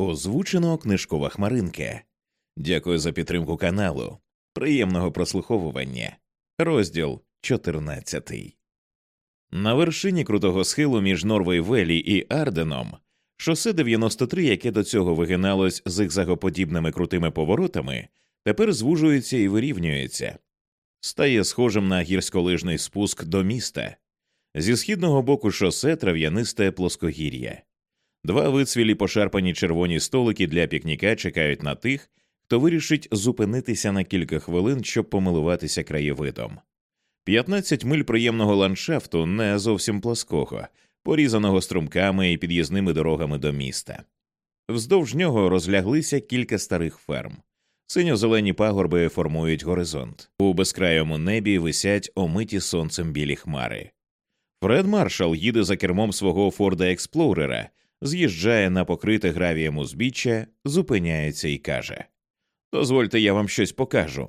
Озвучено книжкова хмаринка. Дякую за підтримку каналу. Приємного прослуховування. Розділ 14. На вершині крутого схилу між Норвей-Велі і Арденом шосе 93, яке до цього вигиналось зигзагоподібними крутими поворотами, тепер звужується і вирівнюється, стає схожим на гірськолижний спуск до міста. Зі східного боку шосе трав'янисте плоскогір'я. Два вицвілі пошарпані червоні столики для пікніка чекають на тих, хто вирішить зупинитися на кілька хвилин, щоб помилуватися краєвидом. 15 миль приємного ландшафту не зовсім плоского, порізаного струмками і під'їзними дорогами до міста. Вздовж нього розляглися кілька старих ферм. Синьо-зелені пагорби формують горизонт. У безкрайому небі висять омиті сонцем білі хмари. Фред Маршал їде за кермом свого Форда Експлорера, з'їжджає на покрите гравієм узбіччя, зупиняється і каже Дозвольте, я вам щось покажу.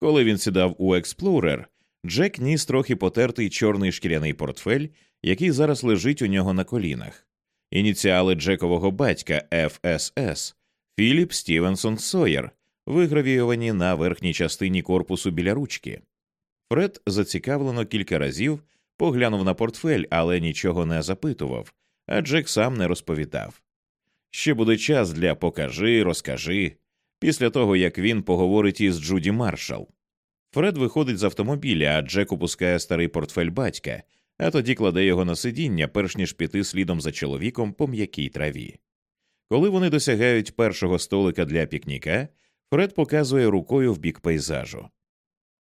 Коли він сідав у Експлорер, Джек ніс трохи потертий чорний шкіряний портфель, який зараз лежить у нього на колінах. Ініціали Джекового батька ФСС Філіп Стівенсон Сойер, вигравійовані на верхній частині корпусу біля ручки. Фред зацікавлено кілька разів поглянув на портфель, але нічого не запитував, а Джек сам не розповідав. Ще буде час для покажи, розкажи, після того як він поговорить із Джуді Маршал. Фред виходить з автомобіля, а Джек опускає старий портфель батька, а тоді кладе його на сидіння, перш ніж піти слідом за чоловіком по м'якій траві. Коли вони досягають першого столика для пікніка, Фред показує рукою в бік пейзажу.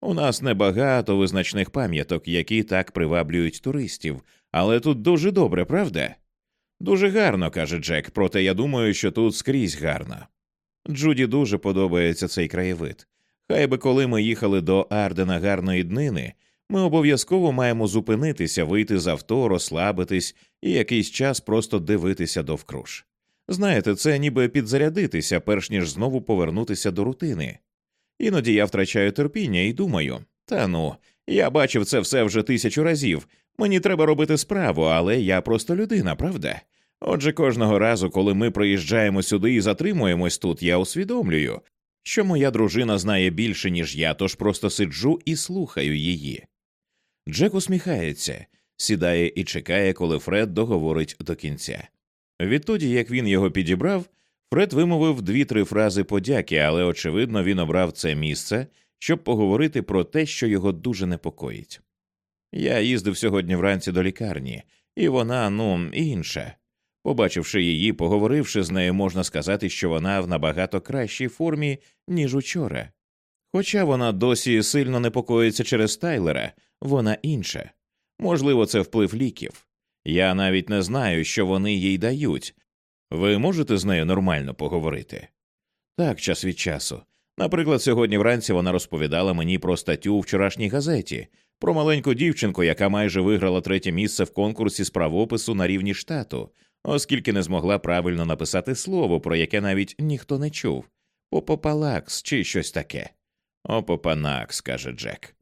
У нас небагато визначних пам'яток, які так приваблюють туристів, але тут дуже добре, правда? Дуже гарно, каже Джек, проте я думаю, що тут скрізь гарно. Джуді дуже подобається цей краєвид. Хай би коли ми їхали до Ардена гарної днини, ми обов'язково маємо зупинитися, вийти з авто, розслабитись і якийсь час просто дивитися довкруж. Знаєте, це ніби підзарядитися, перш ніж знову повернутися до рутини. Іноді я втрачаю терпіння і думаю та ну, я бачив це все вже тисячу разів. Мені треба робити справу, але я просто людина, правда? Отже, кожного разу, коли ми приїжджаємо сюди і затримуємось тут, я усвідомлюю, що моя дружина знає більше, ніж я, тож просто сиджу і слухаю її. Джек усміхається, сідає і чекає, коли Фред договорить до кінця. Відтоді, як він його підібрав, Фред вимовив дві-три фрази подяки, але, очевидно, він обрав це місце, щоб поговорити про те, що його дуже непокоїть. Я їздив сьогодні вранці до лікарні, і вона, ну, інша. Побачивши її, поговоривши з нею, можна сказати, що вона в набагато кращій формі, ніж учора. Хоча вона досі сильно непокоїться через Тайлера, вона інша. Можливо, це вплив ліків. Я навіть не знаю, що вони їй дають, ви можете з нею нормально поговорити? Так, час від часу. Наприклад, сьогодні вранці вона розповідала мені про статтю у вчорашній газеті, про маленьку дівчинку, яка майже виграла третє місце в конкурсі з правопису на рівні штату, оскільки не змогла правильно написати слово, про яке навіть ніхто не чув Попопалакс чи щось таке. Опопанакс, каже Джек.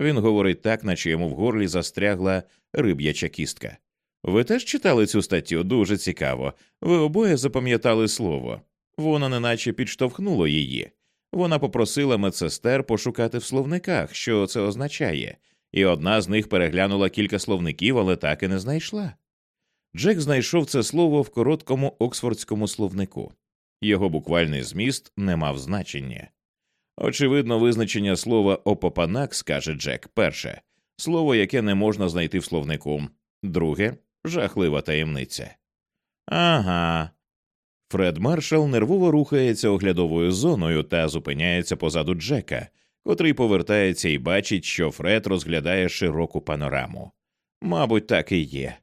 Він говорить так, наче йому в горлі застрягла риб'яча кістка. Ви теж читали цю статтю дуже цікаво. Ви обоє запам'ятали слово. Воно неначе підштовхнуло її. Вона попросила медсестер пошукати в словниках, що це означає, і одна з них переглянула кілька словників, але так і не знайшла. Джек знайшов це слово в короткому оксфордському словнику. Його буквальний зміст не мав значення. Очевидно, визначення слова опопанак, скаже Джек, перше слово, яке не можна знайти в словнику, друге жахлива таємниця. Ага. Фред Маршал нервово рухається оглядовою зоною та зупиняється позаду Джека, котрий повертається і бачить, що Фред розглядає широку панораму. Мабуть, так і є.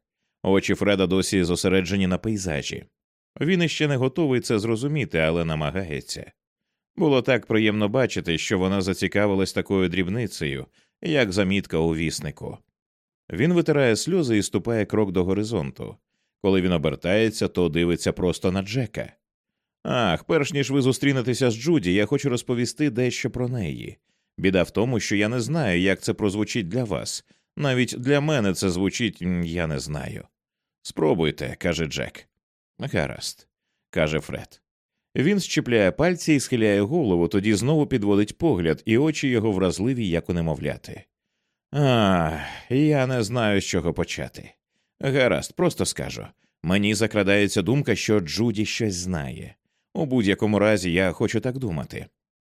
Очі Фреда досі зосереджені на пейзажі. Він іще не готовий це зрозуміти, але намагається. Було так приємно бачити, що вона зацікавилась такою дрібницею, як замітка у віснику. Він витирає сльози і ступає крок до горизонту. Коли він обертається, то дивиться просто на Джека. Ах, перш ніж ви зустрінетеся з Джуді, я хочу розповісти дещо про неї. Біда в тому, що я не знаю, як це прозвучить для вас. Навіть для мене це звучить я не знаю. Спробуйте, каже Джек. Гаразд. каже Фред. Він щепляє пальці і схиляє голову, тоді знову підводить погляд, і очі його вразливі, як у немовляти. А, я не знаю, з чого почати. Гаразд, просто скажу. Мені закрадається думка, що Джуді щось знає. У будь-якому разі я хочу так думати.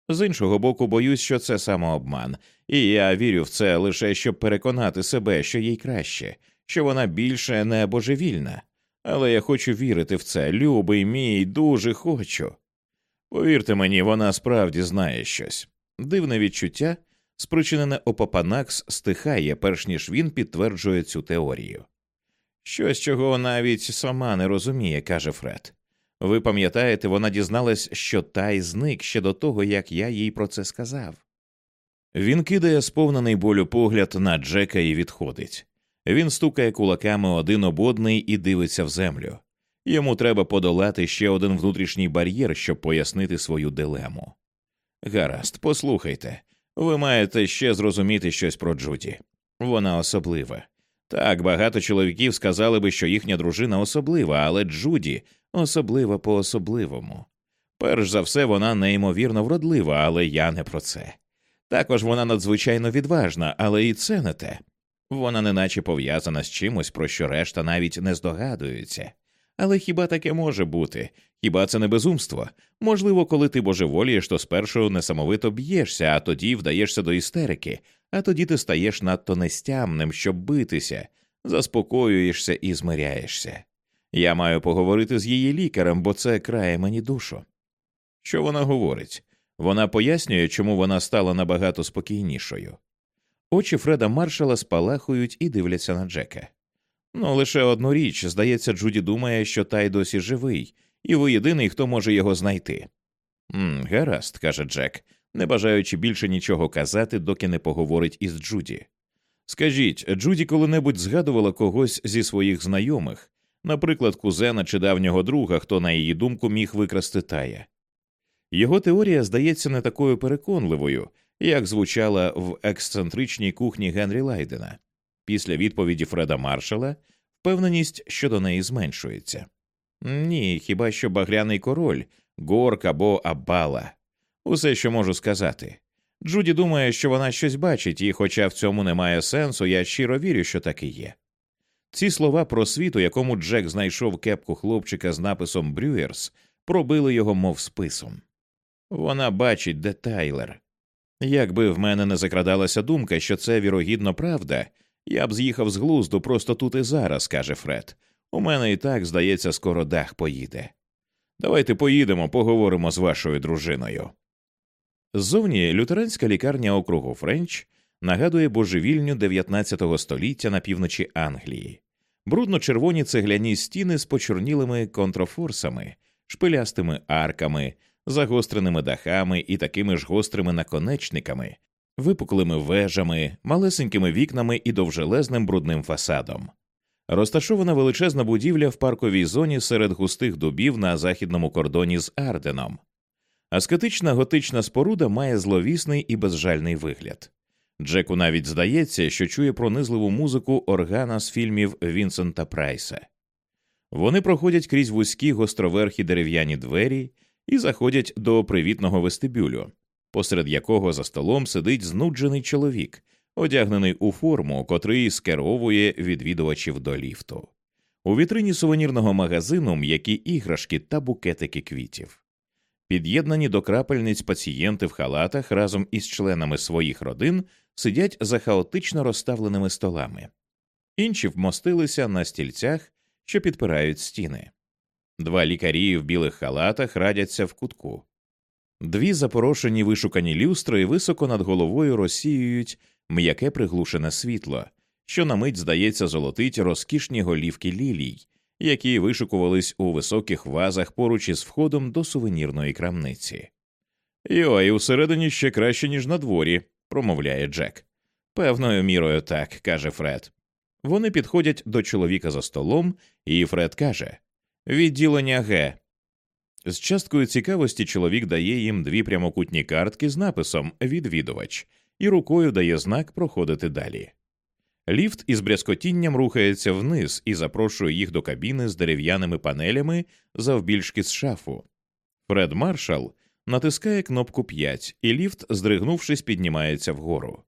З іншого боку, боюсь, що це самообман, і я вірю в це лише щоб переконати себе, що їй краще, що вона більше не божевільна. Але я хочу вірити в це, любий мій, дуже хочу. Повірте мені, вона справді знає щось. Дивне відчуття, спричинене Опапанакс, стихає, перш ніж він підтверджує цю теорію. Щось, чого навіть сама не розуміє, каже Фред. Ви пам'ятаєте, вона дізналась, що Тай зник ще до того, як я їй про це сказав. Він кидає сповнений болю погляд на Джека і відходить. Він стукає кулаками один об одний і дивиться в землю. Йому треба подолати ще один внутрішній бар'єр, щоб пояснити свою дилему. Гаразд, послухайте, ви маєте ще зрозуміти щось про Джуді. Вона особлива. Так, багато чоловіків сказали би, що їхня дружина особлива, але Джуді особлива по особливому. Перш за все, вона неймовірно вродлива, але я не про це. Також вона надзвичайно відважна, але і це не те. Вона неначе пов'язана з чимось, про що решта навіть не здогадується. Але хіба таке може бути? Хіба це не безумство? Можливо, коли ти божеволієш, то спершу несамовито б'єшся, а тоді вдаєшся до істерики, а тоді ти стаєш надто нестямним, щоб битися, заспокоюєшся і змиряєшся. Я маю поговорити з її лікарем, бо це крає мені душу. Що вона говорить? Вона пояснює, чому вона стала набагато спокійнішою. Очі Фреда маршала спалахують і дивляться на Джека. Ну, лише одну річ, здається, Джуді думає, що Тай досі живий, і ви єдиний, хто може його знайти. «М, Гаразд, каже Джек, не бажаючи більше нічого казати, доки не поговорить із Джуді. Скажіть, Джуді коли-небудь згадувала когось зі своїх знайомих, наприклад, кузена чи давнього друга, хто, на її думку, міг викрасти тая. Його теорія здається не такою переконливою, як звучала в ексцентричній кухні Генрі Лайдена. Після відповіді Фреда Маршала впевненість щодо неї зменшується. Ні, хіба що багряний король, горк або Аббала. Усе, що можу сказати. Джуді думає, що вона щось бачить, і, хоча в цьому немає сенсу, я щиро вірю, що так і є. Ці слова про світ, у якому Джек знайшов кепку хлопчика з написом Брюєрс, пробили його, мов списом. Вона бачить, де Тайлер. Якби в мене не закрадалася думка, що це вірогідно правда, я б з'їхав з глузду просто тут і зараз, каже Фред. У мене і так, здається, скоро дах поїде. Давайте поїдемо, поговоримо з вашою дружиною. Ззовні лютеранська лікарня округу Френч нагадує божевільню 19 століття на півночі Англії, брудно-червоні цегляні стіни з почорнілими контрафорсами, шпилястими арками, загостреними дахами і такими ж гострими наконечниками, випуклими вежами, малесенькими вікнами і довжелезним брудним фасадом. Розташована величезна будівля в парковій зоні серед густих дубів на західному кордоні з Арденом. Аскетична готична споруда має зловісний і безжальний вигляд. Джеку навіть здається, що чує пронизливу музику органа з фільмів Вінсента Прайса. Вони проходять крізь вузькі гостроверхі дерев'яні двері і заходять до привітного вестибюлю, посеред якого за столом сидить знуджений чоловік, одягнений у форму, котрий скеровує відвідувачів до ліфту. У вітрині сувенірного магазину м'які іграшки та букетики квітів. Під'єднані до крапельниць пацієнти в халатах разом із членами своїх родин сидять за хаотично розставленими столами, інші вмостилися на стільцях, що підпирають стіни. Два лікарі в білих халатах радяться в кутку. Дві запорошені вишукані люстри високо над головою розсіюють м'яке приглушене світло, що на мить, здається, золотить розкішні голівки лілій, які вишукувались у високих вазах поруч із входом до сувенірної крамниці. Йой, усередині ще краще, ніж на дворі, промовляє Джек. Певною мірою так, каже Фред. Вони підходять до чоловіка за столом, і Фред каже Відділення Г. З часткою цікавості чоловік дає їм дві прямокутні картки з написом Відвідувач і рукою дає знак проходити далі. Ліфт із брязкотінням рухається вниз і запрошує їх до кабіни з дерев'яними панелями завбільшки з шафу. Фред Маршал натискає кнопку 5, і ліфт, здригнувшись, піднімається вгору.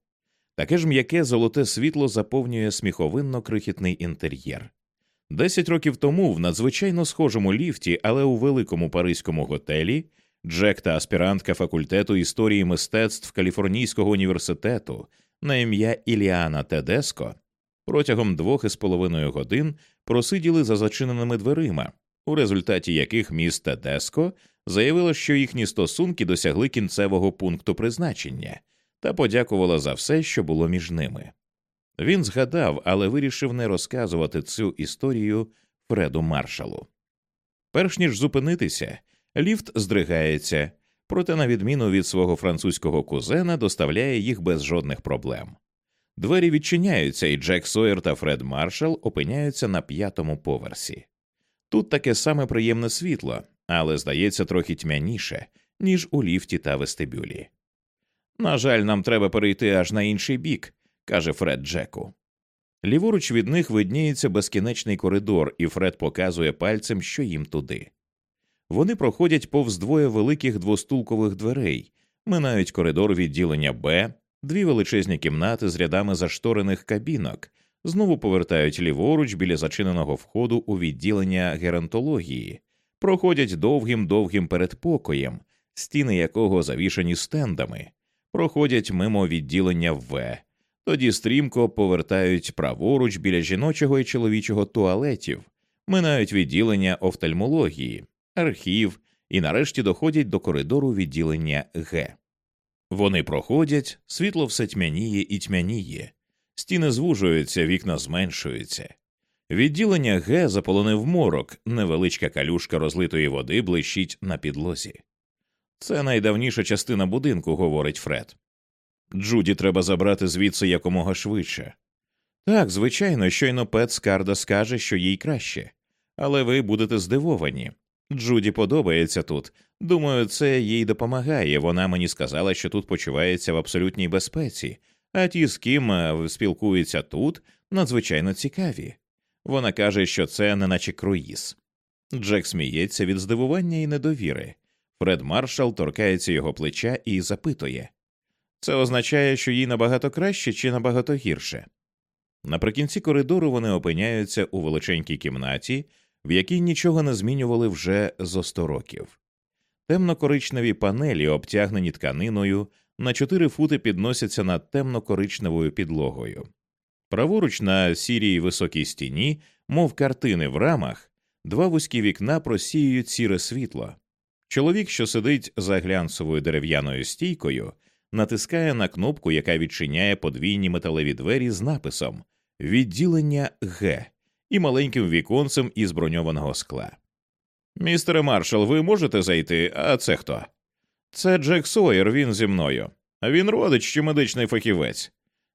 Таке ж м'яке золоте світло заповнює сміховинно крихітний інтер'єр. Десять років тому в надзвичайно схожому ліфті, але у великому паризькому готелі, Джек та аспірантка факультету історії мистецтв Каліфорнійського університету на ім'я Іліана Тедеско протягом двох із половиною годин просиділи за зачиненими дверима, у результаті яких міс Тедеско заявила, що їхні стосунки досягли кінцевого пункту призначення, та подякувала за все, що було між ними. Він згадав, але вирішив не розказувати цю історію Фреду маршалу. Перш ніж зупинитися, ліфт здригається, проте, на відміну від свого французького кузена, доставляє їх без жодних проблем. Двері відчиняються, і Джек Сойер та Фред Маршал опиняються на п'ятому поверсі. Тут таке саме приємне світло, але здається трохи тьмяніше, ніж у ліфті та вестибюлі. На жаль, нам треба перейти аж на інший бік, каже Фред Джеку. Ліворуч від них видніється безкінечний коридор, і Фред показує пальцем, що їм туди. Вони проходять повз двоє великих двостулкових дверей, минають коридор відділення Б, дві величезні кімнати з рядами зашторених кабінок, знову повертають ліворуч біля зачиненого входу у відділення геронтології, проходять довгим довгим передпокоєм, стіни якого завішані стендами, проходять мимо відділення В, тоді стрімко повертають праворуч біля жіночого і чоловічого туалетів, минають відділення офтальмології, архів і нарешті доходять до коридору відділення Г. Вони проходять, світло все тьмяніє і тьмяніє, стіни звужуються, вікна зменшуються. Відділення Г заполонив морок, невеличка калюшка розлитої води блищить на підлозі. Це найдавніша частина будинку, говорить Фред. Джуді треба забрати звідси якомога швидше. Так, звичайно, щойно Пет Скарда скаже, що їй краще, але ви будете здивовані. Джуді подобається тут. Думаю, це їй допомагає. Вона мені сказала, що тут почувається в абсолютній безпеці, а ті, з ким е, спілкуються тут, надзвичайно цікаві. Вона каже, що це не наче круїз. Джек сміється від здивування і недовіри. Фред Маршал торкається його плеча і запитує це означає, що їй набагато краще чи набагато гірше. Наприкінці коридору вони опиняються у величенькій кімнаті, в якій нічого не змінювали вже зо сто років. Темно-коричневі панелі, обтягнені тканиною, на чотири фути підносяться над темно-коричневою підлогою. Праворуч на сірій високій стіні, мов картини в рамах, два вузькі вікна просіюють сіре світло. Чоловік, що сидить за глянцевою дерев'яною стійкою, натискає на кнопку, яка відчиняє подвійні металеві двері з написом Відділення Г і маленьким віконцем із броньованого скла. Містере маршал, ви можете зайти, а це хто? Це Джек Сойер, він зі мною. Він родич чи медичний фахівець.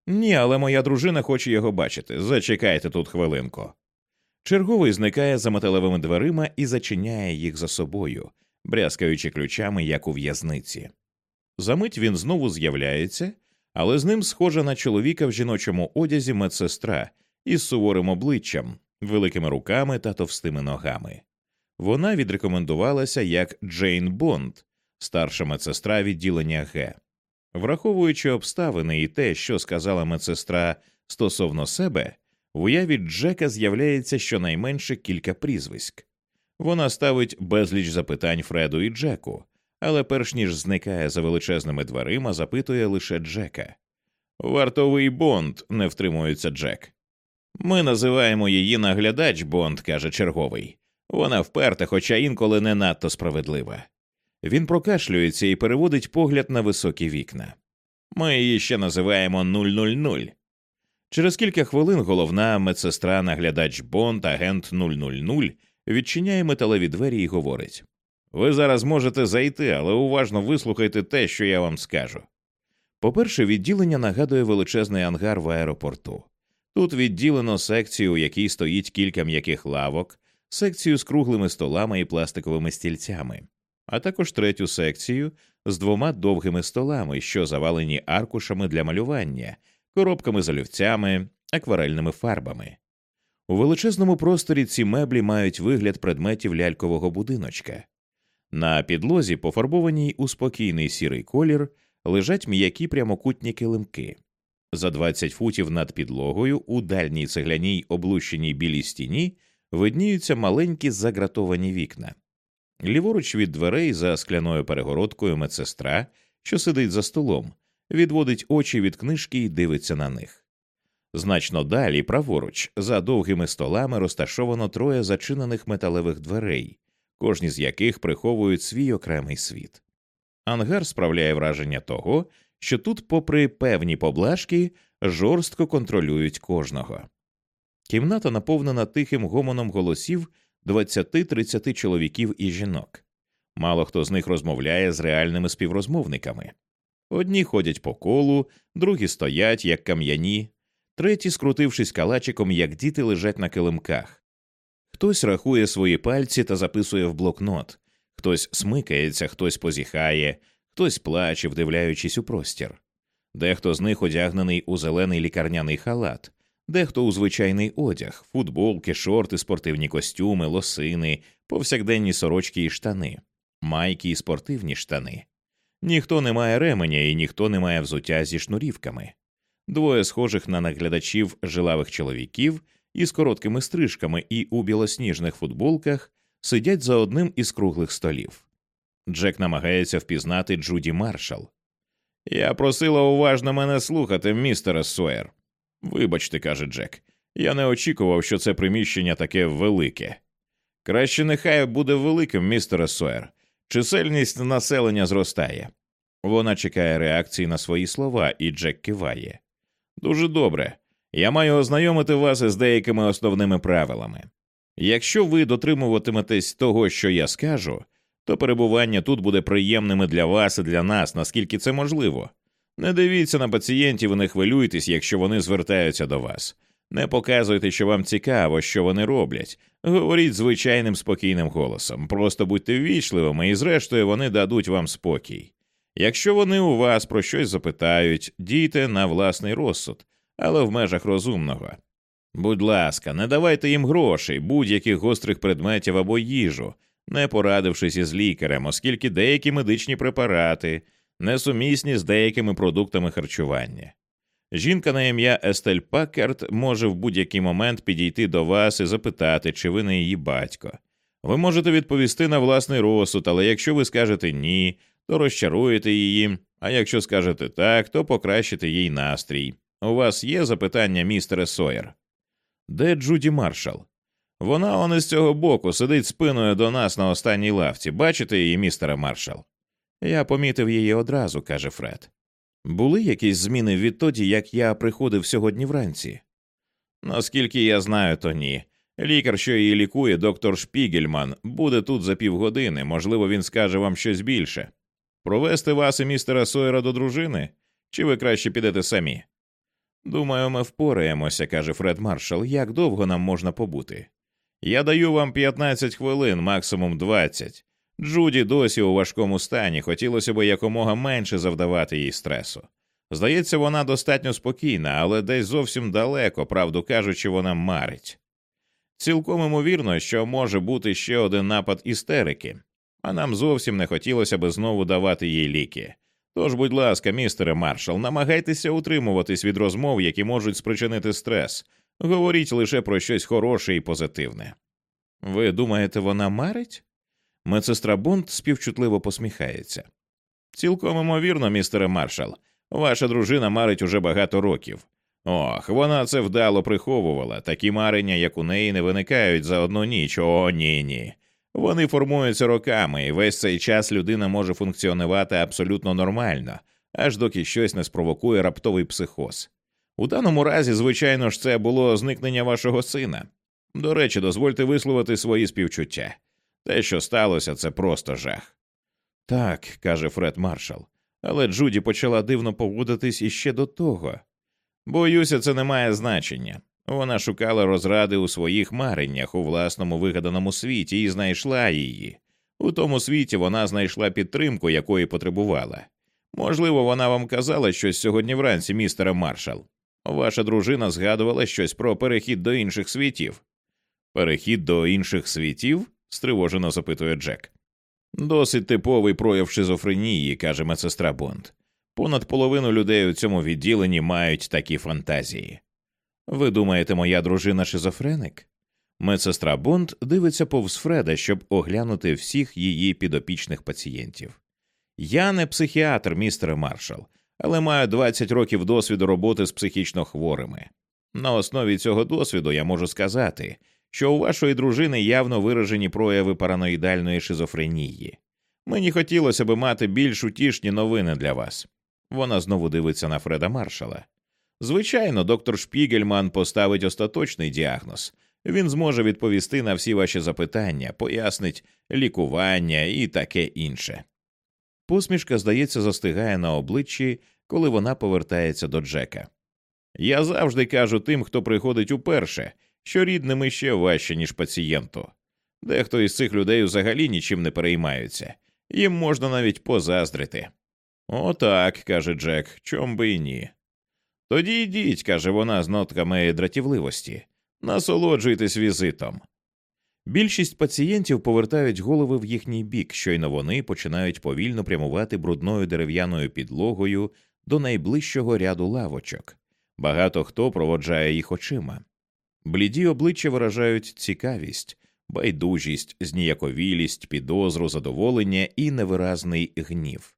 Ні, але моя дружина хоче його бачити. Зачекайте тут хвилинку. Черговий зникає за металевими дверима і зачиняє їх за собою, брязкаючи ключами, як у в'язниці. Замить він знову з'являється, але з ним схожа на чоловіка в жіночому одязі медсестра із суворим обличчям, великими руками та товстими ногами. Вона відрекомендувалася як Джейн Бонд, старша медсестра відділення Г. Враховуючи обставини і те, що сказала медсестра стосовно себе, в уяві Джека з'являється щонайменше кілька прізвиськ. Вона ставить безліч запитань Фреду і Джеку, але перш ніж зникає за величезними дверима, запитує лише Джека. Вартовий Бонд, не втримується Джек. Ми називаємо її наглядач Бонд, каже черговий. Вона вперта, хоча інколи не надто справедлива. Він прокашлюється і переводить погляд на високі вікна. Ми її ще називаємо 000. Через кілька хвилин головна медсестра, наглядач Бонд, агент 000, відчиняє металеві двері і говорить Ви зараз можете зайти, але уважно вислухайте те, що я вам скажу. По перше, відділення нагадує величезний ангар в аеропорту. Тут відділено секцію, у якій стоїть кілька м'яких лавок, секцію з круглими столами і пластиковими стільцями, а також третю секцію з двома довгими столами, що завалені аркушами для малювання, коробками з олівцями, акварельними фарбами. У величезному просторі ці меблі мають вигляд предметів лялькового будиночка. На підлозі, пофарбованій у спокійний сірий колір, лежать м'які прямокутні килимки. За 20 футів над підлогою у дальній цегляній облущеній білій стіні видніються маленькі загратовані вікна. Ліворуч від дверей за скляною перегородкою медсестра, що сидить за столом, відводить очі від книжки і дивиться на них. Значно далі, праворуч, за довгими столами розташовано троє зачинених металевих дверей, кожні з яких приховують свій окремий світ. Ангар справляє враження того, що тут, попри певні поблажки, жорстко контролюють кожного. Кімната наповнена тихим гомоном голосів 20-30 чоловіків і жінок. Мало хто з них розмовляє з реальними співрозмовниками. Одні ходять по колу, другі стоять, як кам'яні, треті, скрутившись калачиком, як діти лежать на килимках. Хтось рахує свої пальці та записує в блокнот, хтось смикається, хтось позіхає, хтось плаче, вдивляючись у простір. Дехто з них одягнений у зелений лікарняний халат, дехто у звичайний одяг, футболки, шорти, спортивні костюми, лосини, повсякденні сорочки і штани, майки і спортивні штани. Ніхто не має ременя і ніхто не має взуття зі шнурівками. Двоє схожих на наглядачів жилавих чоловіків із короткими стрижками і у білосніжних футболках сидять за одним із круглих столів. Джек намагається впізнати Джуді Маршал. Я просила уважно мене слухати, містере Сойер. Вибачте, каже Джек, я не очікував, що це приміщення таке велике. Краще нехай буде великим, містере Сойер. Чисельність населення зростає. Вона чекає реакції на свої слова, і Джек киває. Дуже добре. Я маю ознайомити вас із деякими основними правилами. Якщо ви дотримуватиметесь того, що я скажу, то перебування тут буде приємними для вас і для нас, наскільки це можливо. Не дивіться на пацієнтів і не хвилюйтесь, якщо вони звертаються до вас. Не показуйте, що вам цікаво, що вони роблять. Говоріть звичайним спокійним голосом. Просто будьте ввічливими, і зрештою вони дадуть вам спокій. Якщо вони у вас про щось запитають, дійте на власний розсуд, але в межах розумного. Будь ласка, не давайте їм грошей, будь-яких гострих предметів або їжу, не порадившись із лікарем, оскільки деякі медичні препарати несумісні з деякими продуктами харчування. Жінка на ім'я Естель Паккарт може в будь-який момент підійти до вас і запитати, чи ви не її батько. Ви можете відповісти на власний розсуд, але якщо ви скажете ні, то розчаруєте її, а якщо скажете так, то покращите їй настрій. У вас є запитання, містере Сойер? Де Джуді Маршал? Вона он із цього боку сидить спиною до нас на останній лавці. Бачите її, містере маршал? Я помітив її одразу, каже Фред. Були якісь зміни відтоді, як я приходив сьогодні вранці? Наскільки я знаю, то ні. Лікар, що її лікує, доктор Шпігельман, буде тут за півгодини, можливо, він скаже вам щось більше. Провести вас і містера Сойера до дружини? Чи ви краще підете самі? Думаю, ми впораємося, каже Фред Маршал. Як довго нам можна побути? Я даю вам 15 хвилин, максимум 20. Джуді досі у важкому стані, хотілося б якомога менше завдавати їй стресу. Здається, вона достатньо спокійна, але десь зовсім далеко, правду кажучи, вона марить. Цілком імовірно, що може бути ще один напад істерики, а нам зовсім не хотілося би знову давати їй ліки. Тож, будь ласка, містере маршал, намагайтеся утримуватись від розмов, які можуть спричинити стрес, говоріть лише про щось хороше і позитивне. Ви думаєте, вона марить? Медсестра Бонд співчутливо посміхається. Цілком імовірно, містере маршал, ваша дружина марить уже багато років. Ох, вона це вдало приховувала. Такі марення, як у неї, не виникають за одну ніч. О, ні, ні. Вони формуються роками, і весь цей час людина може функціонувати абсолютно нормально, аж доки щось не спровокує раптовий психоз. У даному разі, звичайно ж, це було зникнення вашого сина. До речі, дозвольте висловити свої співчуття. Те, що сталося, це просто жах. Так, каже Фред Маршал, але Джуді почала дивно поводитись іще до того. Боюся, це не має значення. Вона шукала розради у своїх мареннях у власному вигаданому світі і знайшла її. У тому світі вона знайшла підтримку, якої потребувала. Можливо, вона вам казала щось сьогодні вранці, містере маршал. Ваша дружина згадувала щось про перехід до інших світів. Перехід до інших світів? Стривожено запитує Джек. Досить типовий прояв шизофренії, каже медсестра Бонд. Понад половину людей у цьому відділенні мають такі фантазії. Ви думаєте, моя дружина шизофреник? Медсестра Бонд дивиться повз Фреда, щоб оглянути всіх її підопічних пацієнтів. Я не психіатр, містер Маршал, але маю 20 років досвіду роботи з психічно хворими. На основі цього досвіду я можу сказати, що у вашої дружини явно виражені прояви параноїдальної шизофренії. Мені хотілося би мати більш утішні новини для вас. Вона знову дивиться на Фреда Маршала. Звичайно, доктор Шпігельман поставить остаточний діагноз. Він зможе відповісти на всі ваші запитання, пояснить лікування і таке інше. Посмішка, здається, застигає на обличчі, коли вона повертається до Джека. Я завжди кажу тим, хто приходить уперше, що рідним іще важче, ніж пацієнту. Дехто із цих людей взагалі нічим не переймаються, їм можна навіть позаздрити. Отак, каже Джек, чом би і ні. Тоді йдіть, каже вона з нотками дратівливості, насолоджуйтесь візитом. Більшість пацієнтів повертають голови в їхній бік, щойно вони починають повільно прямувати брудною дерев'яною підлогою до найближчого ряду лавочок. Багато хто проводжає їх очима. Бліді обличчя виражають цікавість, байдужість, зніяковілість, підозру, задоволення і невиразний гнів.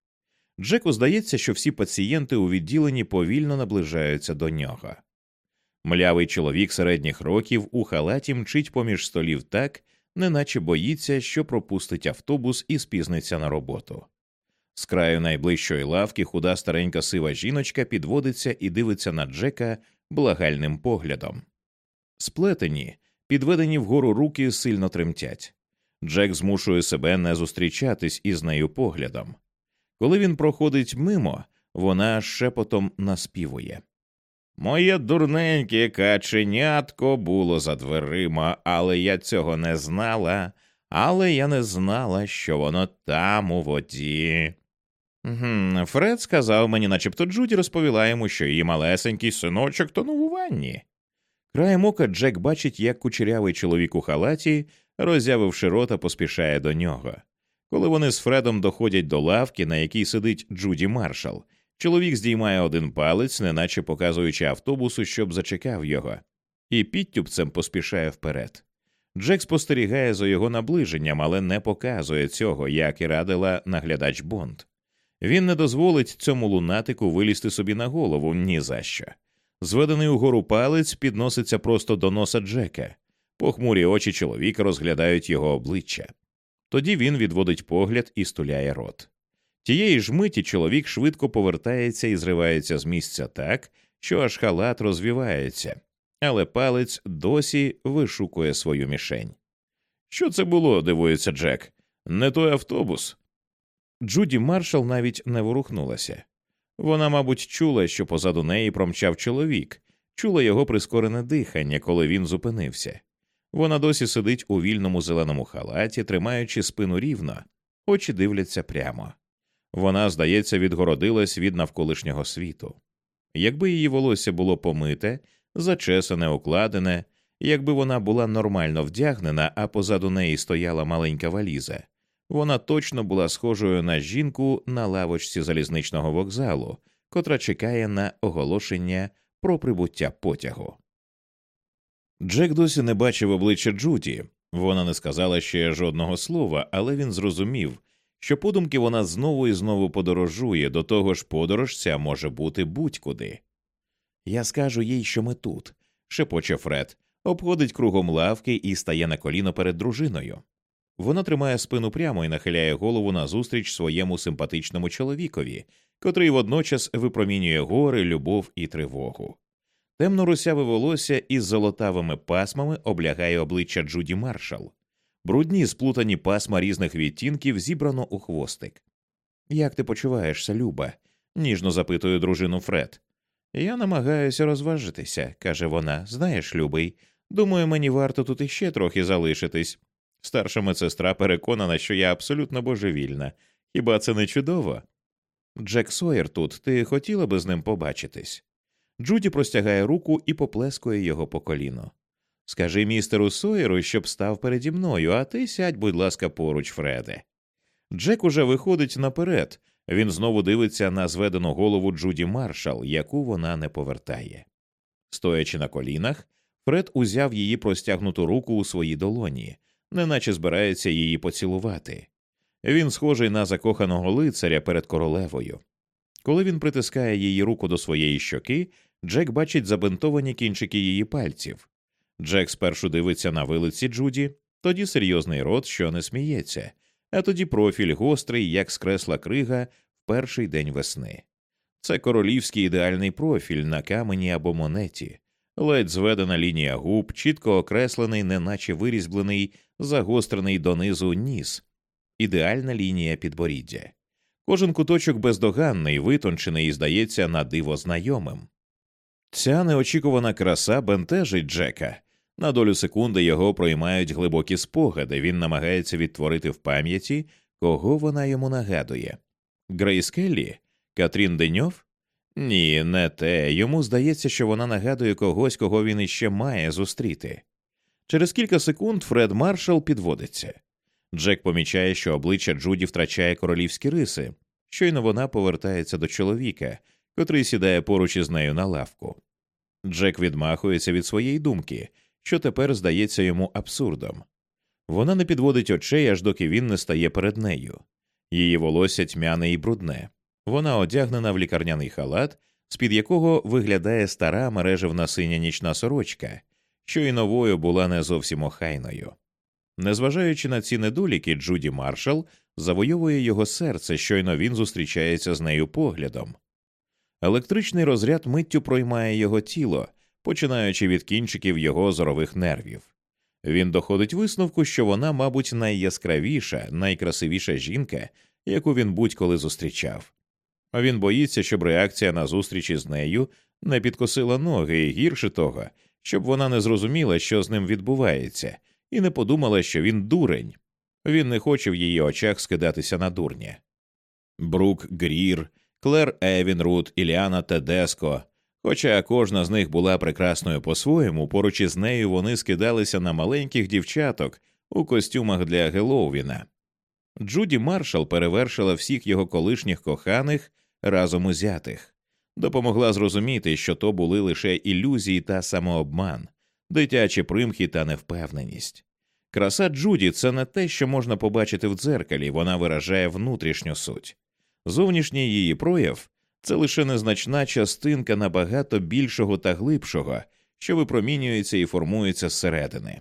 Джеку здається, що всі пацієнти у відділенні повільно наближаються до нього. Млявий чоловік середніх років у халаті мчить поміж столів так, неначе боїться, що пропустить автобус і спізниться на роботу. З краю найближчої лавки худа старенька сива жіночка підводиться і дивиться на Джека благальним поглядом. Сплетені, підведені вгору руки сильно тремтять. Джек змушує себе не зустрічатись із нею поглядом. Коли він проходить мимо, вона шепотом наспівує. Моє дурненьке каченятко було за дверима, але я цього не знала, але я не знала, що воно там у воді. Фред сказав мені, начебто Джуді розповіла йому, що її малесенький синочок тонув у ванні. Краєм ока Джек бачить, як кучерявий чоловік у халаті, роззявивши рота, поспішає до нього. Коли вони з Фредом доходять до лавки, на якій сидить Джуді Маршал, чоловік здіймає один палець, неначе показуючи автобусу, щоб зачекав його, і підтюпцем поспішає вперед. Джек спостерігає за його наближенням, але не показує цього, як і радила наглядач Бонд. Він не дозволить цьому лунатику вилізти собі на голову ні за що. Зведений угору палець підноситься просто до носа Джека. Похмурі очі чоловіка розглядають його обличчя. Тоді він відводить погляд і стуляє рот. Тієї ж миті чоловік швидко повертається і зривається з місця так, що аж халат розвівається, але палець досі вишукує свою мішень. Що це було? дивується Джек. Не той автобус. Джуді маршал навіть не ворухнулася. Вона, мабуть, чула, що позаду неї промчав чоловік, чула його прискорене дихання, коли він зупинився. Вона досі сидить у вільному зеленому халаті, тримаючи спину рівно, очі дивляться прямо. Вона, здається, відгородилась від навколишнього світу. Якби її волосся було помите, зачесане, укладене, якби вона була нормально вдягнена, а позаду неї стояла маленька валіза, вона точно була схожою на жінку на лавочці залізничного вокзалу, котра чекає на оголошення про прибуття потягу. Джек досі не бачив обличчя Джуді. Вона не сказала ще жодного слова, але він зрозумів, що подумки вона знову і знову подорожує, до того ж подорож ця може бути будь-куди. Я скажу їй, що ми тут, шепоче Фред, обходить кругом лавки і стає на коліно перед дружиною. Вона тримає спину прямо і нахиляє голову назустріч своєму симпатичному чоловікові, котрий водночас випромінює гори, любов і тривогу. Темно русяве волосся із золотавими пасмами облягає обличчя Джуді Маршал. Брудні сплутані пасма різних відтінків зібрано у хвостик. Як ти почуваєшся, Люба? ніжно запитує дружину Фред. Я намагаюся розважитися, каже вона. Знаєш, любий, думаю, мені варто тут іще трохи залишитись. Старша медсестра переконана, що я абсолютно божевільна. Хіба це не чудово? Джек Сойер тут, ти хотіла би з ним побачитись? Джуді простягає руку і поплескує його по коліну. Скажи містеру Сойеру, щоб став переді мною, а ти сядь, будь ласка, поруч, Фреде. Джек уже виходить наперед. Він знову дивиться на зведену голову Джуді Маршал, яку вона не повертає. Стоячи на колінах, Фред узяв її простягнуту руку у своїй долоні, неначе збирається її поцілувати. Він схожий на закоханого лицаря перед королевою. Коли він притискає її руку до своєї щоки, Джек бачить забинтовані кінчики її пальців. Джек спершу дивиться на вилиці Джуді, тоді серйозний рот, що не сміється, а тоді профіль гострий, як скресла крига в перший день весни. Це королівський ідеальний профіль на камені або монеті, ледь зведена лінія губ, чітко окреслений, неначе вирізблений, загострений донизу ніс, ідеальна лінія підборіддя. Кожен куточок бездоганний, витончений і здається на диво знайомим. Ця неочікувана краса бентежить Джека. На долю секунди його проймають глибокі спогади, він намагається відтворити в пам'яті, кого вона йому нагадує. Грейс Келлі? Катрін Деньов? Ні, не те. Йому здається, що вона нагадує когось, кого він іще має зустріти. Через кілька секунд Фред Маршал підводиться. Джек помічає, що обличчя Джуді втрачає королівські риси, щойно вона повертається до чоловіка, котрий сідає поруч із нею на лавку. Джек відмахується від своєї думки, що тепер здається йому абсурдом. Вона не підводить очей, аж доки він не стає перед нею. Її волосся тьмяне і брудне. Вона одягнена в лікарняний халат, з під якого виглядає стара мережевна синя нічна сорочка, що і новою була не зовсім охайною. Незважаючи на ці недоліки, Джуді Маршал завойовує його серце, щойно він зустрічається з нею поглядом. Електричний розряд миттю проймає його тіло, починаючи від кінчиків його зорових нервів. Він доходить висновку, що вона, мабуть, найяскравіша, найкрасивіша жінка, яку він будь-коли зустрічав. Він боїться, щоб реакція на зустрічі з нею не підкосила ноги, і гірше того, щоб вона не зрозуміла, що з ним відбувається, і не подумала, що він дурень. Він не хоче в її очах скидатися на дурня. Брук Грір, Клер Евінрут, Іліана Тедеско. Хоча кожна з них була прекрасною по-своєму, поруч із нею вони скидалися на маленьких дівчаток у костюмах для Геловіна. Джуді Маршал перевершила всіх його колишніх коханих разом узятих, допомогла зрозуміти, що то були лише ілюзії та самообман, дитячі примхи та невпевненість. Краса Джуді це не те, що можна побачити в дзеркалі, вона виражає внутрішню суть. Зовнішній її прояв це лише незначна частинка набагато більшого та глибшого, що випромінюється і формується зсередини.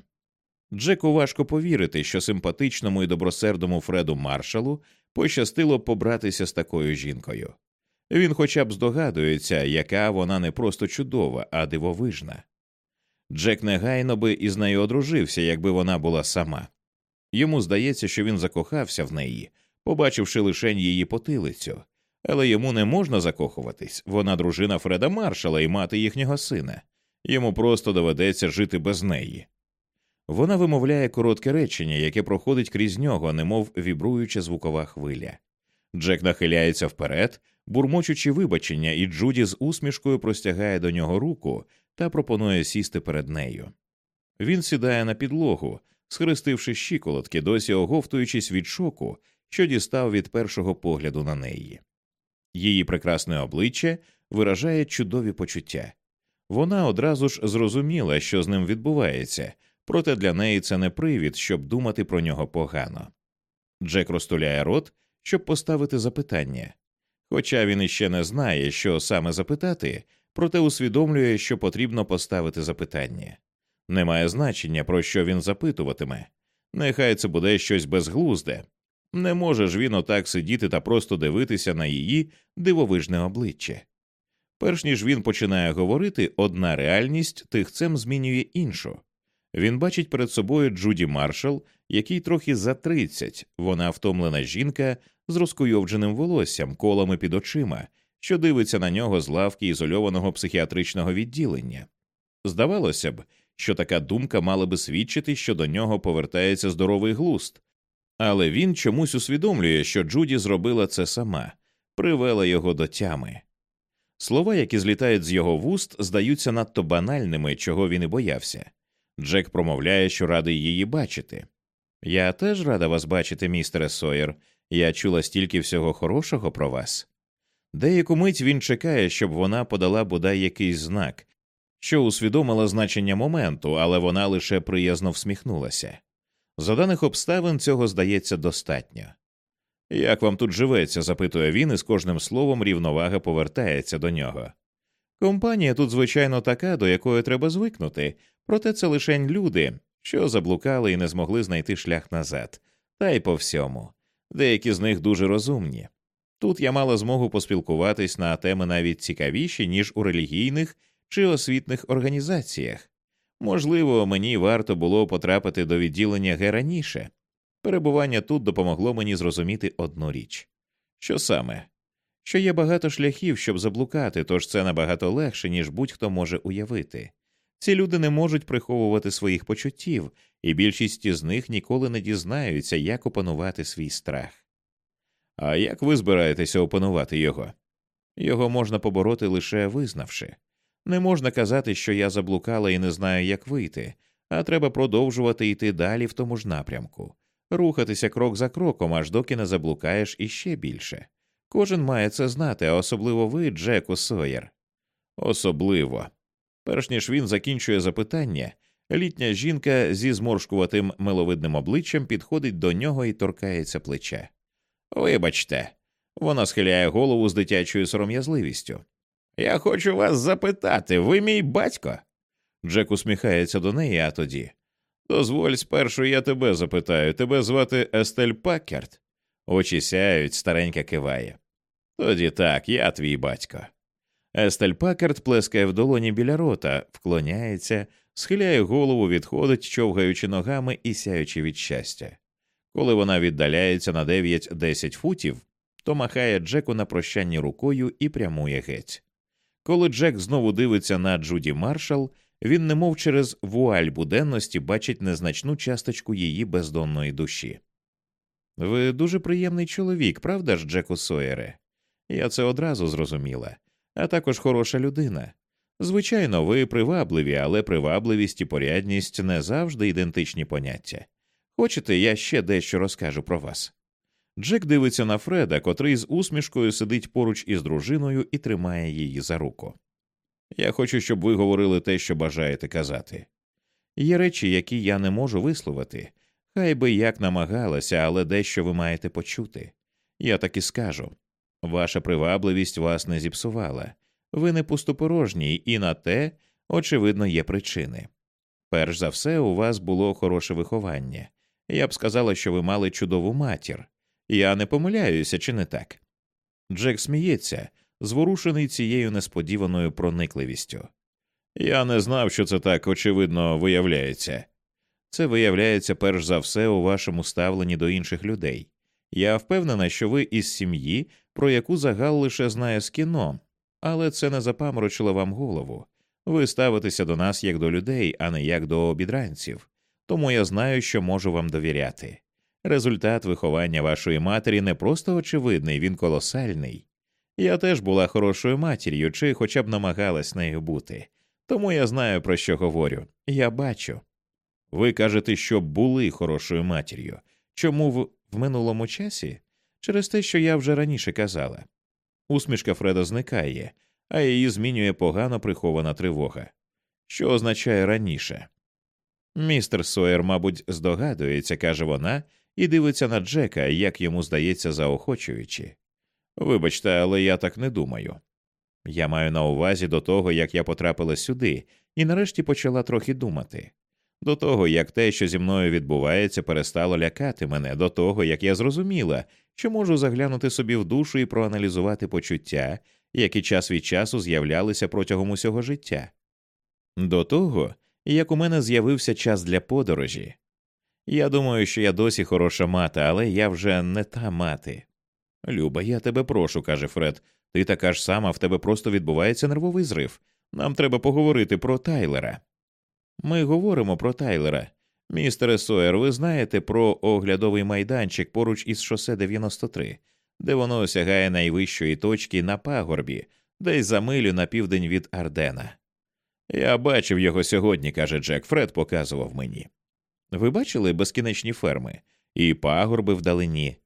Джеку важко повірити, що симпатичному і добросердому Фреду Маршалу пощастило побратися з такою жінкою. Він хоча б здогадується, яка вона не просто чудова, а дивовижна. Джек негайно би із нею одружився, якби вона була сама. Йому здається, що він закохався в неї, побачивши лише її потилицю, але йому не можна закохуватись вона дружина Фреда Маршала і мати їхнього сина. Йому просто доведеться жити без неї. Вона вимовляє коротке речення, яке проходить крізь нього, немов вібруюча звукова хвиля. Джек нахиляється вперед, бурмочучи вибачення, і Джуді з усмішкою простягає до нього руку та пропонує сісти перед нею. Він сідає на підлогу, схрестивши щиколотки, досі оговтуючись від шоку, що дістав від першого погляду на неї. Її прекрасне обличчя виражає чудові почуття. Вона одразу ж зрозуміла, що з ним відбувається, проте для неї це не привід, щоб думати про нього погано. Джек розтуляє рот, щоб поставити запитання. Хоча він іще не знає, що саме запитати, проте усвідомлює, що потрібно поставити запитання. Немає значення, про що він запитуватиме. Нехай це буде щось безглузде. Не може ж він отак сидіти та просто дивитися на її дивовижне обличчя. Перш ніж він починає говорити, одна реальність тихцем змінює іншу. Він бачить перед собою Джуді Маршал, який трохи за тридцять, вона втомлена жінка з розкуйовдженим волоссям, колами під очима, що дивиться на нього з лавки ізольованого психіатричного відділення. Здавалося б, що така думка мала би свідчити, що до нього повертається здоровий глуст, але він чомусь усвідомлює, що Джуді зробила це сама, привела його до тями. Слова, які злітають з його вуст, здаються надто банальними, чого він і боявся. Джек промовляє, що радий її бачити. Я теж рада вас бачити, містере Сойер. Я чула стільки всього хорошого про вас. Деяку мить він чекає, щоб вона подала бодай якийсь знак, що усвідомила значення моменту, але вона лише приязно всміхнулася. За даних обставин цього здається достатньо. Як вам тут живеться? запитує він, і з кожним словом рівновага повертається до нього. Компанія тут, звичайно, така, до якої треба звикнути, проте це лишень люди, що заблукали і не змогли знайти шлях назад, та й по всьому. Деякі з них дуже розумні. Тут я мала змогу поспілкуватись на теми навіть цікавіші, ніж у релігійних чи освітних організаціях. Можливо, мені варто було потрапити до відділення Г раніше. Перебування тут допомогло мені зрозуміти одну річ що саме? Що є багато шляхів, щоб заблукати, тож це набагато легше, ніж будь-хто може уявити. Ці люди не можуть приховувати своїх почуттів, і більшість із них ніколи не дізнаються, як опанувати свій страх. А як ви збираєтеся опанувати його? Його можна побороти лише визнавши. Не можна казати, що я заблукала і не знаю, як вийти, а треба продовжувати йти далі в тому ж напрямку, рухатися крок за кроком, аж доки не заблукаєш іще більше. Кожен має це знати, а особливо ви, Джеку Сойер. Особливо. Перш ніж він закінчує запитання, літня жінка зі зморшкуватим миловидним обличчям підходить до нього і торкається плеча. Вибачте, вона схиляє голову з дитячою сором'язливістю. Я хочу вас запитати, ви мій батько? Джек усміхається до неї, а тоді. Дозволь спершу я тебе запитаю. Тебе звати Естель Паккерт?» Очі сяють, старенька киває. Тоді так, я твій батько. Естель Паккарт плескає в долоні біля рота, вклоняється, схиляє голову, відходить, човгаючи ногами і сяючи від щастя. Коли вона віддаляється на 9-10 футів, то махає Джеку на прощанні рукою і прямує геть. Коли Джек знову дивиться на Джуді Маршал, він немов через вуаль буденності бачить незначну часточку її бездонної душі. Ви дуже приємний чоловік, правда ж, Джеку Сойере? Я це одразу зрозуміла, а також хороша людина. Звичайно, ви привабливі, але привабливість і порядність не завжди ідентичні поняття. Хочете, я ще дещо розкажу про вас. Джек дивиться на Фреда, котрий з усмішкою сидить поруч із дружиною і тримає її за руку. Я хочу, щоб ви говорили те, що бажаєте казати. Є речі, які я не можу висловити, хай би як намагалася, але дещо ви маєте почути. Я так і скажу ваша привабливість вас не зіпсувала, ви не пустопорожній, і на те, очевидно, є причини. Перш за все, у вас було хороше виховання. Я б сказала, що ви мали чудову матір. Я не помиляюся, чи не так? Джек сміється, зворушений цією несподіваною проникливістю. Я не знав, що це так очевидно виявляється. Це виявляється перш за все у вашому ставленні до інших людей. Я впевнена, що ви із сім'ї, про яку загал лише знає з кіно, але це не запаморочило вам голову. Ви ставитеся до нас як до людей, а не як до обідранців, тому я знаю, що можу вам довіряти. Результат виховання вашої матері не просто очевидний, він колосальний. Я теж була хорошою матір'ю, чи хоча б намагалась нею бути, тому я знаю, про що говорю. Я бачу. Ви кажете, що були хорошою матір'ю. Чому в, в минулому часі? Через те, що я вже раніше казала. Усмішка Фреда зникає, а її змінює погано прихована тривога. Що означає раніше? Містер Сойер, мабуть, здогадується, каже вона, і дивиться на Джека, як йому здається, заохочуючи. Вибачте, але я так не думаю. Я маю на увазі до того, як я потрапила сюди, і нарешті почала трохи думати. До того, як те, що зі мною відбувається, перестало лякати мене, до того, як я зрозуміла, що можу заглянути собі в душу і проаналізувати почуття, які час від часу з'являлися протягом усього життя. До того, як у мене з'явився час для подорожі. Я думаю, що я досі хороша мати, але я вже не та мати. Люба, я тебе прошу, каже Фред. Ти така ж сама, в тебе просто відбувається нервовий зрив. Нам треба поговорити про Тайлера. Ми говоримо про Тайлера. Містере Сойер, ви знаєте про оглядовий майданчик поруч із шосе 93, де воно осягає найвищої точки на пагорбі, десь за милю на південь від Ардена. Я бачив його сьогодні, каже Джек. Фред показував мені. Ви бачили безкінечні ферми і пагорби вдалині?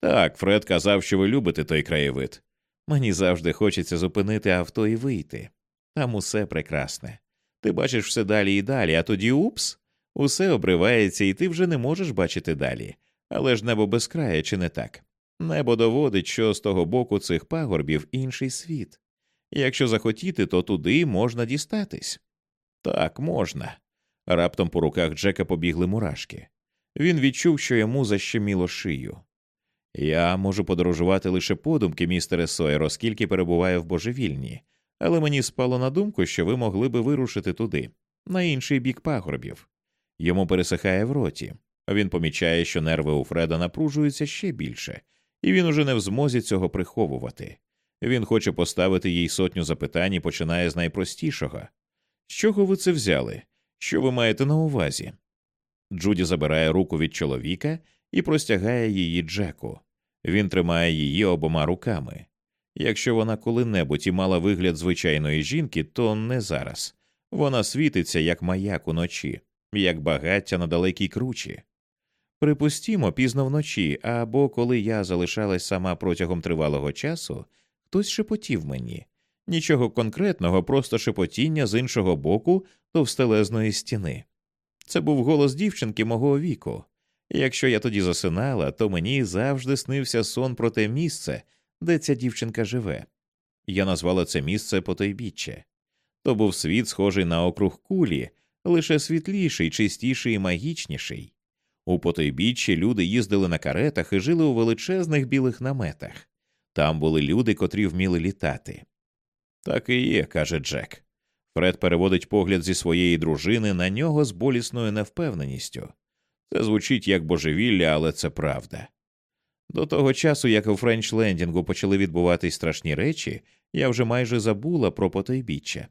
Так, Фред казав, що ви любите той краєвид. Мені завжди хочеться зупинити авто і вийти. Там усе прекрасне. Ти бачиш все далі і далі, а тоді упс, усе обривається, і ти вже не можеш бачити далі. Але ж небо безкрає, чи не так? Небо доводить, що з того боку цих пагорбів інший світ. Якщо захотіти, то туди можна дістатись. Так, можна. Раптом по руках Джека побігли мурашки. Він відчув, що йому защеміло шию. Я можу подорожувати лише подумки, містере Сойер, оскільки перебуваю в божевільні, але мені спало на думку, що ви могли би вирушити туди, на інший бік пагорбів. Йому пересихає в роті. Він помічає, що нерви у Фреда напружуються ще більше, і він уже не в змозі цього приховувати. Він хоче поставити їй сотню запитань і починає з найпростішого. З чого ви це взяли? Що ви маєте на увазі? Джуді забирає руку від чоловіка і простягає її Джеку. Він тримає її обома руками. Якщо вона коли-небудь і мала вигляд звичайної жінки, то не зараз. Вона світиться, як маяк уночі, як багаття на далекій кручі. Припустімо, пізно вночі, або коли я залишалась сама протягом тривалого часу, хтось шепотів мені. Нічого конкретного, просто шепотіння з іншого боку товстелезної стіни. Це був голос дівчинки мого віку. Якщо я тоді засинала, то мені завжди снився сон про те місце, де ця дівчинка живе. Я назвала це місце потойбіччя. То був світ, схожий на округ кулі, лише світліший, чистіший і магічніший. У потойбіччі люди їздили на каретах і жили у величезних білих наметах. Там були люди, котрі вміли літати. Так і є, каже Джек. Фред переводить погляд зі своєї дружини на нього з болісною невпевненістю. Це звучить як божевілля, але це правда. До того часу, як у Френчлендінгу почали відбуватись страшні речі, я вже майже забула про потойбіччя.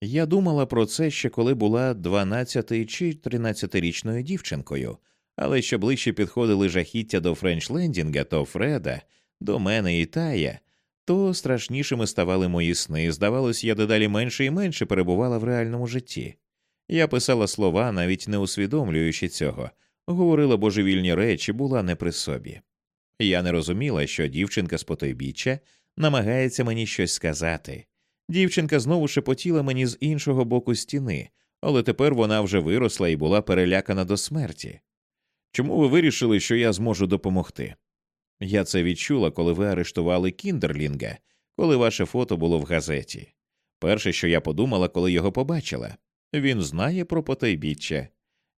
Я думала про це ще коли була 12 чи 13-річною дівчинкою, але що ближче підходили жахіття до Френчлендінга, то Фреда, до мене і Тая, то страшнішими ставали мої сни. Здавалось, я дедалі менше і менше перебувала в реальному житті. Я писала слова, навіть не усвідомлюючи цього, говорила божевільні речі, була не при собі. Я не розуміла, що дівчинка з потойбіччя намагається мені щось сказати. Дівчинка знову шепотіла мені з іншого боку стіни, але тепер вона вже виросла і була перелякана до смерті. Чому ви вирішили, що я зможу допомогти? Я це відчула, коли ви арештували Кіндерлінга, коли ваше фото було в газеті. Перше, що я подумала, коли його побачила, він знає про потайбіччя.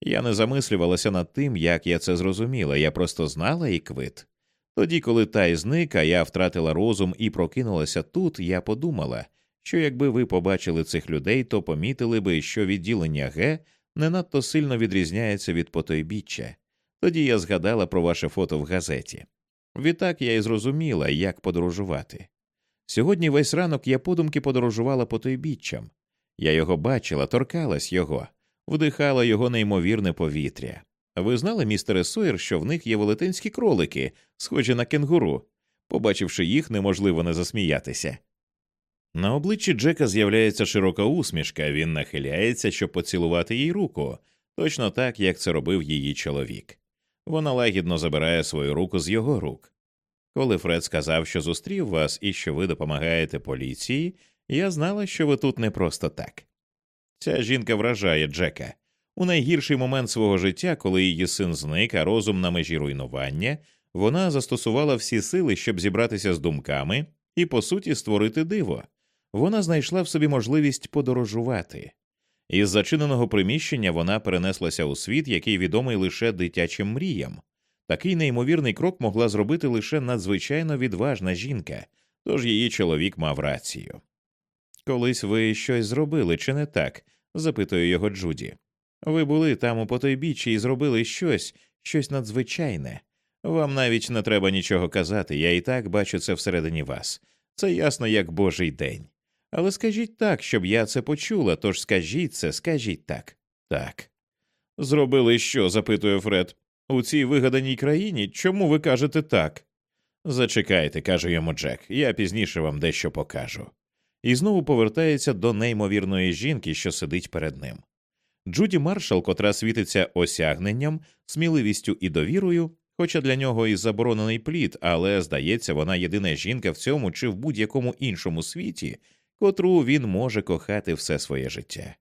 Я не замислювалася над тим, як я це зрозуміла, я просто знала і квит. Тоді, коли тай зник, а я втратила розум і прокинулася тут, я подумала, що якби ви побачили цих людей, то помітили би, що відділення Г не надто сильно відрізняється від потойбіччя. Тоді я згадала про ваше фото в газеті. Відтак я й зрозуміла, як подорожувати. Сьогодні весь ранок я подумки подорожувала потойбіччям. Я його бачила, торкалась його, вдихала його неймовірне повітря. Ви знали, містере Сойер, що в них є велетенські кролики, схожі на кенгуру. Побачивши їх, неможливо не засміятися. На обличчі Джека з'являється широка усмішка, він нахиляється, щоб поцілувати їй руку, точно так, як це робив її чоловік. Вона лагідно забирає свою руку з його рук. Коли Фред сказав, що зустрів вас і що ви допомагаєте поліції, я знала, що ви тут не просто так. Ця жінка вражає Джека. У найгірший момент свого життя, коли її син зник, а розум на межі руйнування, вона застосувала всі сили, щоб зібратися з думками і, по суті, створити диво. Вона знайшла в собі можливість подорожувати. Із зачиненого приміщення вона перенеслася у світ, який відомий лише дитячим мріям. Такий неймовірний крок могла зробити лише надзвичайно відважна жінка, тож її чоловік мав рацію. Колись ви щось зробили, чи не так? запитує його Джуді. Ви були там у потойбіччі і зробили щось, щось надзвичайне. Вам навіть не треба нічого казати, я і так бачу це всередині вас. Це ясно, як божий день. Але скажіть так, щоб я це почула, тож скажіть це, скажіть так. Так. Зробили що? запитує Фред. У цій вигаданій країні чому ви кажете так? Зачекайте, каже йому Джек, я пізніше вам дещо покажу. і знову повертається до неймовірної жінки, що сидить перед ним. Джуді Маршал, котра світиться осягненням, сміливістю і довірою, хоча для нього і заборонений плід, але здається, вона єдина жінка в цьому чи в будь-якому іншому світі, котру він може кохати все своє життя.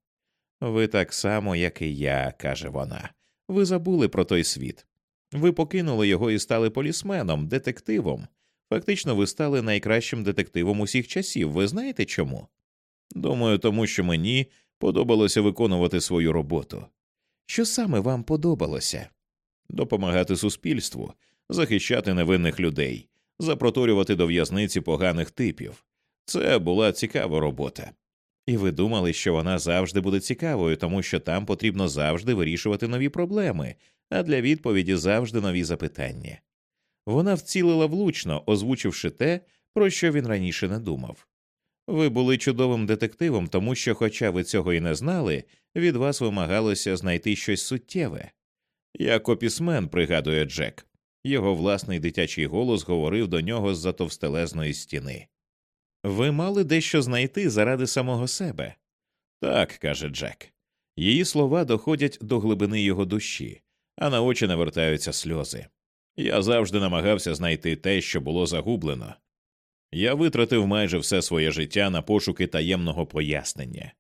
Ви так само, як і я, каже вона. Ви забули про той світ. Ви покинули його і стали полісменом, детективом. Фактично, ви стали найкращим детективом усіх часів. Ви знаєте чому? Думаю, тому що мені подобалося виконувати свою роботу. Що саме вам подобалося? Допомагати суспільству, захищати невинних людей, запроторювати до в'язниці поганих типів. Це була цікава робота. І ви думали, що вона завжди буде цікавою, тому що там потрібно завжди вирішувати нові проблеми, а для відповіді завжди нові запитання. Вона вцілила влучно, озвучивши те, про що він раніше не думав. Ви були чудовим детективом, тому що, хоча ви цього і не знали, від вас вимагалося знайти щось суттєве. Як опісмен, пригадує Джек, його власний дитячий голос говорив до нього з за товстелезної стіни. Ви мали дещо знайти заради самого себе. Так, каже Джек. Її слова доходять до глибини його душі, а на очі навертаються сльози. Я завжди намагався знайти те, що було загублено. Я витратив майже все своє життя на пошуки таємного пояснення.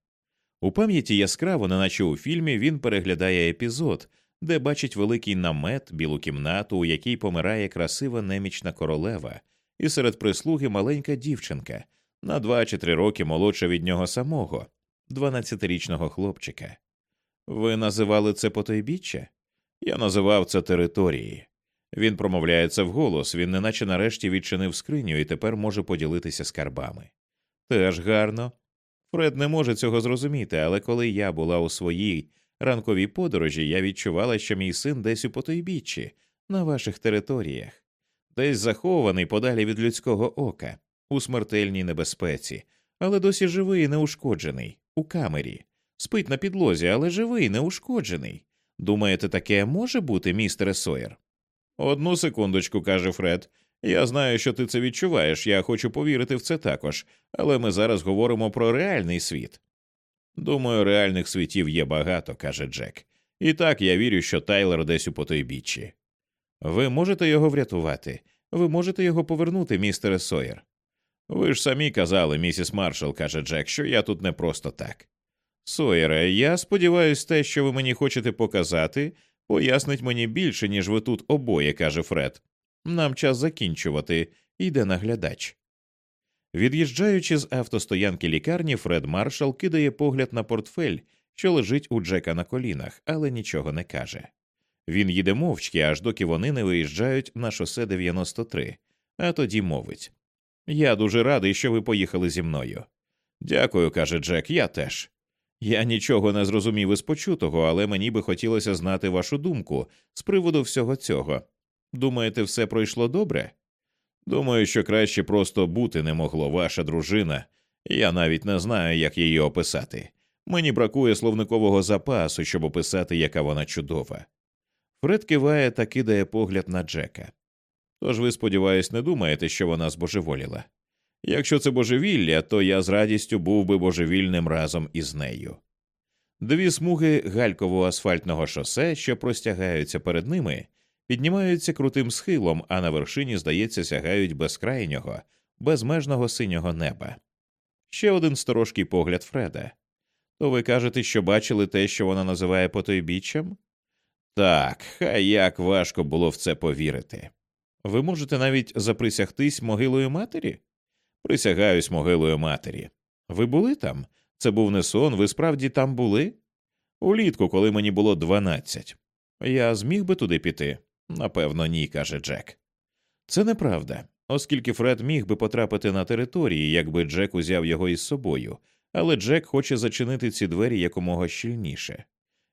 У пам'яті яскраво, неначе у фільмі, він переглядає епізод, де бачить великий намет, білу кімнату, у якій помирає красива немічна королева, і серед прислуги маленька дівчинка на два чи три роки молодша від нього самого, дванадцятирічного хлопчика. Ви називали це потойбіччя? Я називав це території. Він промовляє це вголос, він неначе нарешті відчинив скриню і тепер може поділитися скарбами. Теж гарно. Фред не може цього зрозуміти, але коли я була у своїй ранковій подорожі, я відчувала, що мій син десь у потойбіччі, на ваших територіях, десь захований подалі від людського ока, у смертельній небезпеці, але досі живий і неушкоджений, у камері, спить на підлозі, але живий, неушкоджений. Думаєте, таке може бути, містере Сойер? Одну секундочку, каже Фред. Я знаю, що ти це відчуваєш, я хочу повірити в це також, але ми зараз говоримо про реальний світ. Думаю, реальних світів є багато, каже Джек. І так я вірю, що Тайлер десь у потойбіччі. Ви можете його врятувати, ви можете його повернути, містере Сойер. Ви ж самі казали, місіс Маршал, каже Джек, що я тут не просто так. Сойере, я сподіваюся, те, що ви мені хочете показати, пояснить мені більше, ніж ви тут обоє, каже Фред. Нам час закінчувати, йде наглядач. Від'їжджаючи з автостоянки лікарні, Фред Маршал кидає погляд на портфель, що лежить у Джека на колінах, але нічого не каже. Він їде мовчки, аж доки вони не виїжджають на шосе 93, а тоді мовить Я дуже радий, що ви поїхали зі мною. Дякую, каже Джек, я теж. Я нічого не зрозумів із почутого, але мені би хотілося знати вашу думку з приводу всього цього. Думаєте, все пройшло добре? Думаю, що краще просто бути не могло ваша дружина, я навіть не знаю, як її описати. Мені бракує словникового запасу, щоб описати, яка вона чудова. Фред киває та кидає погляд на Джека. Тож ви, сподіваюсь, не думаєте, що вона збожеволіла. Якщо це божевілля, то я з радістю був би божевільним разом із нею. Дві смуги галькового асфальтного шосе, що простягаються перед ними, піднімаються крутим схилом, а на вершині, здається, сягають безкрайнього, безмежного синього неба. Ще один сторожкий погляд Фреда. То ви кажете, що бачили те, що вона називає потойбіччям? Так, хай як важко було в це повірити. Ви можете навіть заприсягтись могилою матері? Присягаюсь могилою матері. Ви були там? Це був не сон, ви справді там були? Улітку, коли мені було дванадцять. Я зміг би туди піти? Напевно, ні, каже Джек. Це неправда, оскільки Фред міг би потрапити на території, якби Джек узяв його із собою, але Джек хоче зачинити ці двері якомога щільніше.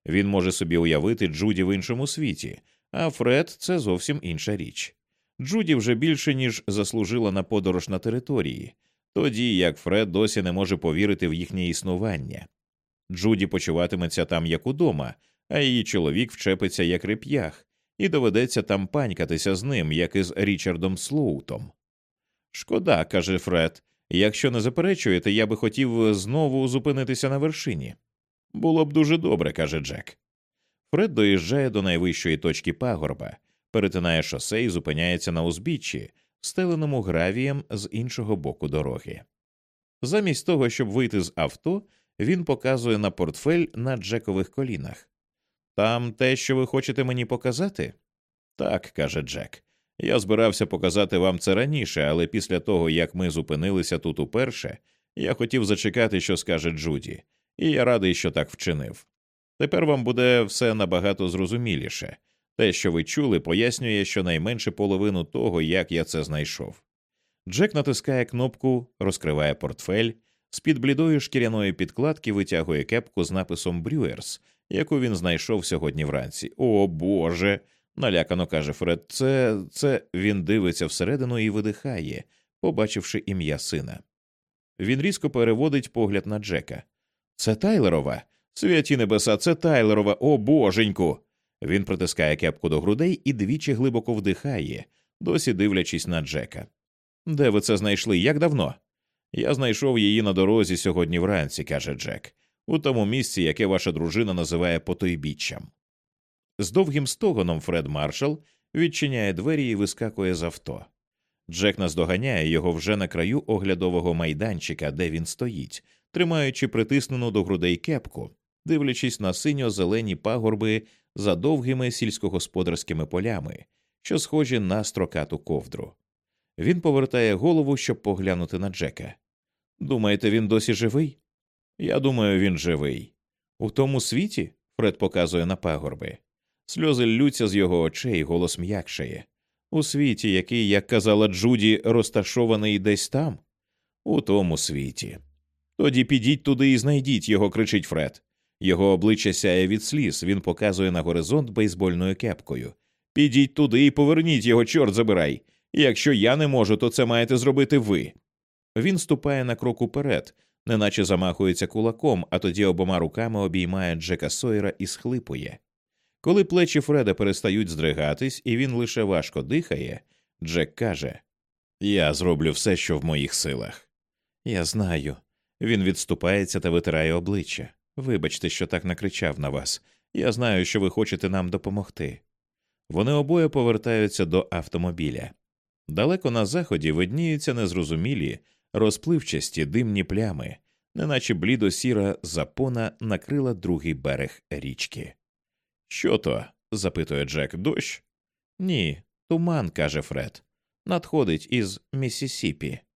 Він може собі уявити Джуді в іншому світі, а Фред це зовсім інша річ. Джуді вже більше ніж заслужила на подорож на території, тоді як Фред досі не може повірити в їхнє існування. Джуді почуватиметься там як удома, а її чоловік вчепиться як реп'ях, і доведеться там панькатися з ним, як із Річардом Слоутом. Шкода, каже Фред, Якщо не заперечуєте, я би хотів знову зупинитися на вершині. Було б дуже добре, каже Джек. Фред доїжджає до найвищої точки пагорба, перетинає шосе і зупиняється на узбіччі, стеленому гравієм з іншого боку дороги. Замість того, щоб вийти з авто, він показує на портфель на Джекових колінах. Там те, що ви хочете мені показати? Так, каже Джек. Я збирався показати вам це раніше, але після того, як ми зупинилися тут уперше, я хотів зачекати, що скаже Джуді, і я радий, що так вчинив. Тепер вам буде все набагато зрозуміліше. Те, що ви чули, пояснює щонайменше половину того, як я це знайшов. Джек натискає кнопку, розкриває портфель, з під блідої шкіряної підкладки витягує кепку з написом Брюерс, яку він знайшов сьогодні вранці. О Боже. налякано каже Фред. Це це він дивиться всередину і видихає, побачивши ім'я сина. Він різко переводить погляд на Джека. Це Тайлерова. Святі небеса, це Тайлерова, о боженьку. Він притискає кепку до грудей і двічі глибоко вдихає, досі дивлячись на Джека. Де ви це знайшли? Як давно? Я знайшов її на дорозі сьогодні вранці, каже Джек, у тому місці, яке ваша дружина називає потойбіччям. З довгим стогоном Фред Маршал відчиняє двері і вискакує з авто. Джек наздоганяє його вже на краю оглядового майданчика, де він стоїть, тримаючи притиснену до грудей кепку, дивлячись на синьо зелені пагорби за довгими сільськогосподарськими полями, що схожі на строкату ковдру. Він повертає голову, щоб поглянути на Джека. Думаєте, він досі живий? Я думаю, він живий. У тому світі, Фред показує на пагорби. Сльози ллються з його очей, голос м'якшає. У світі, який, як казала Джуді, розташований десь там, у тому світі. Тоді підіть туди і знайдіть його, кричить Фред. Його обличчя сяє від сліз, він показує на горизонт бейсбольною кепкою. Підіть туди і поверніть його, чорт забирай. Якщо я не можу, то це маєте зробити ви. Він ступає на крок уперед, неначе замахується кулаком, а тоді обома руками обіймає Джека Сойера і схлипує. Коли плечі Фреда перестають здригатись, і він лише важко дихає, Джек каже Я зроблю все, що в моїх силах. Я знаю. Він відступається та витирає обличчя. Вибачте, що так накричав на вас. Я знаю, що ви хочете нам допомогти. Вони обоє повертаються до автомобіля. Далеко на заході видніються незрозумілі, розпливчасті димні плями, неначе блідо сіра запона накрила другий берег річки. Що то? запитує Джек дощ. Ні, туман, каже Фред. Надходить із Місісіпі.